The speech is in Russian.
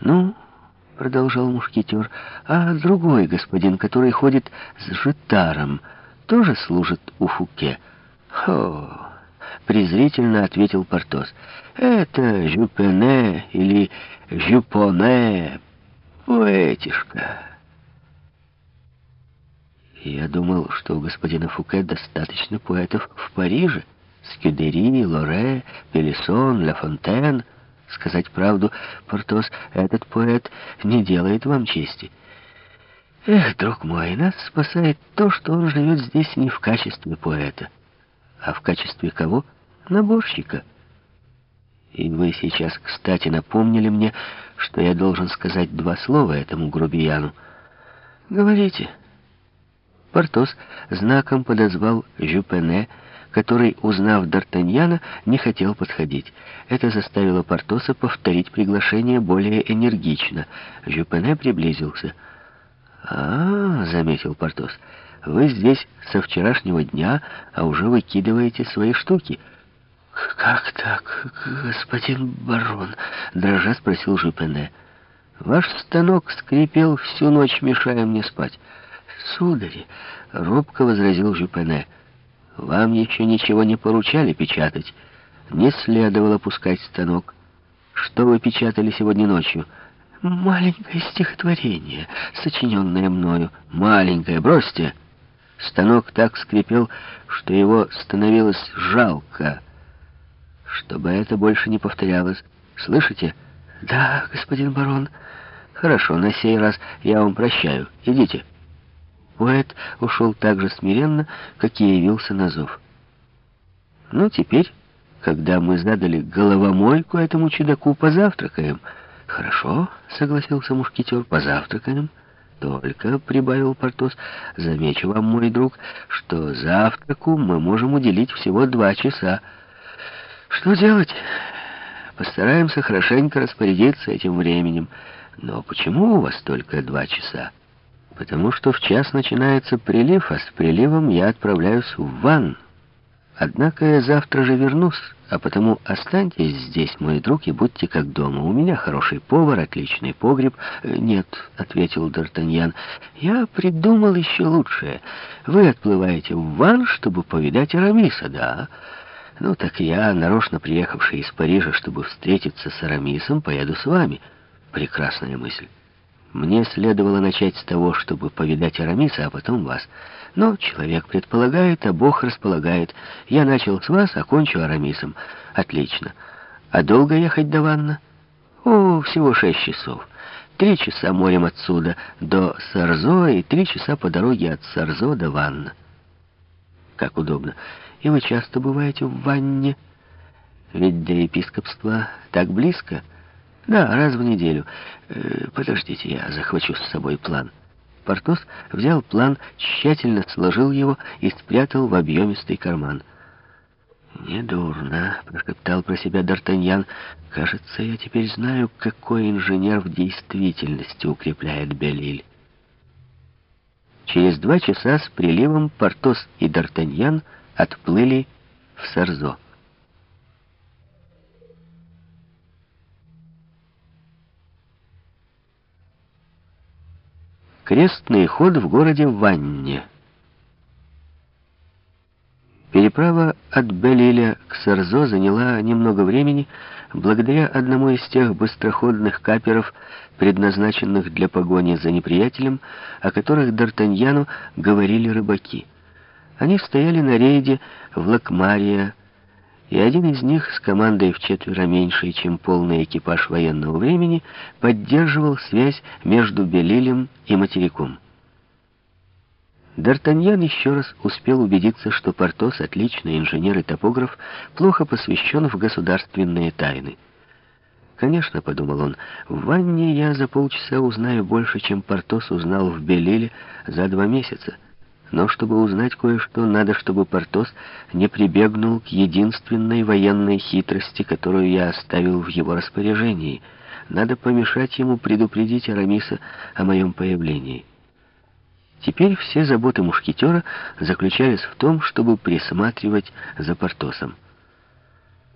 «Ну?» — продолжал мушкетер. «А другой господин, который ходит с житаром, тоже служит у Фуке?» «Хо!» — презрительно ответил Портос. «Это Жюпене или Жюпоне, поэтишка». Я думал, что у господина Фуке достаточно поэтов в Париже. Скюдери, Лоре, Пелесон, Ла Фонтен. Сказать правду, Портос, этот поэт не делает вам чести. Эх, друг мой, нас спасает то, что он живет здесь не в качестве поэта, а в качестве кого? Наборщика. И вы сейчас, кстати, напомнили мне, что я должен сказать два слова этому грубияну. Говорите. Портос знаком подозвал Жюпене, который, узнав Д'Артаньяна, не хотел подходить. Это заставило Портоса повторить приглашение более энергично. Жюпене приблизился. «А, — заметил Портос, — вы здесь со вчерашнего дня, а уже выкидываете свои штуки». «Как так, господин барон?» — дрожа спросил Жюпене. «Ваш станок скрипел всю ночь, мешая мне спать». «Сударь», — робко возразил Жюпене, — вам еще ничего не поручали печатать. Не следовало пускать станок. Что вы печатали сегодня ночью? Маленькое стихотворение, сочиненное мною. Маленькое, бросьте. Станок так скрипел, что его становилось жалко. Чтобы это больше не повторялось. Слышите? Да, господин барон. Хорошо, на сей раз я вам прощаю. Идите. Поэт ушел так же смиренно, как и явился на зов. Ну, теперь, когда мы задали головомойку этому чудаку, позавтракаем. Хорошо, согласился мушкетер, позавтракаем. Только, прибавил Портос, замечу вам, мой друг, что завтраку мы можем уделить всего два часа. Что делать? Постараемся хорошенько распорядиться этим временем. Но почему у вас только два часа? Потому что в час начинается прилив, а с приливом я отправляюсь в ванн. Однако я завтра же вернусь, а потому останьтесь здесь, мой друг, и будьте как дома. У меня хороший повар, отличный погреб. Э, нет, — ответил Д'Артаньян, — я придумал еще лучшее. Вы отплываете в ванн, чтобы повидать Арамиса, да? Ну, так я, нарочно приехавший из Парижа, чтобы встретиться с Арамисом, поеду с вами. Прекрасная мысль. Мне следовало начать с того, чтобы повидать Арамиса, а потом вас. Но человек предполагает, а Бог располагает. Я начал с вас, окончу Арамисом. Отлично. А долго ехать до Ванна? О, всего шесть часов. Три часа морем отсюда до Сарзо и три часа по дороге от Сарзо до Ванна. Как удобно. И вы часто бываете в Ванне? Ведь до епископства так близко — да, раз в неделю. Э, подождите, я захвачу с собой план. Портос взял план, тщательно сложил его и спрятал в объемистый карман. «Недурно», — прошептал про себя Д'Артаньян. «Кажется, я теперь знаю, какой инженер в действительности укрепляет Белиль». Через два часа с приливом Портос и Д'Артаньян отплыли в Сарзо. Крестный ход в городе Ванне. Переправа от Белиля к Сарзо заняла немного времени благодаря одному из тех быстроходных каперов, предназначенных для погони за неприятелем, о которых Д'Артаньяну говорили рыбаки. Они стояли на рейде в Лакмария, и один из них с командой в четверо меньшей, чем полный экипаж военного времени, поддерживал связь между Белилем и материком. Д'Артаньян еще раз успел убедиться, что Портос, отличный инженер и топограф, плохо посвящен в государственные тайны. «Конечно», — подумал он, — «в ванне я за полчаса узнаю больше, чем Портос узнал в Белиле за два месяца». Но чтобы узнать кое-что, надо, чтобы Портос не прибегнул к единственной военной хитрости, которую я оставил в его распоряжении. Надо помешать ему предупредить Арамиса о моем появлении. Теперь все заботы мушкетера заключались в том, чтобы присматривать за Портосом.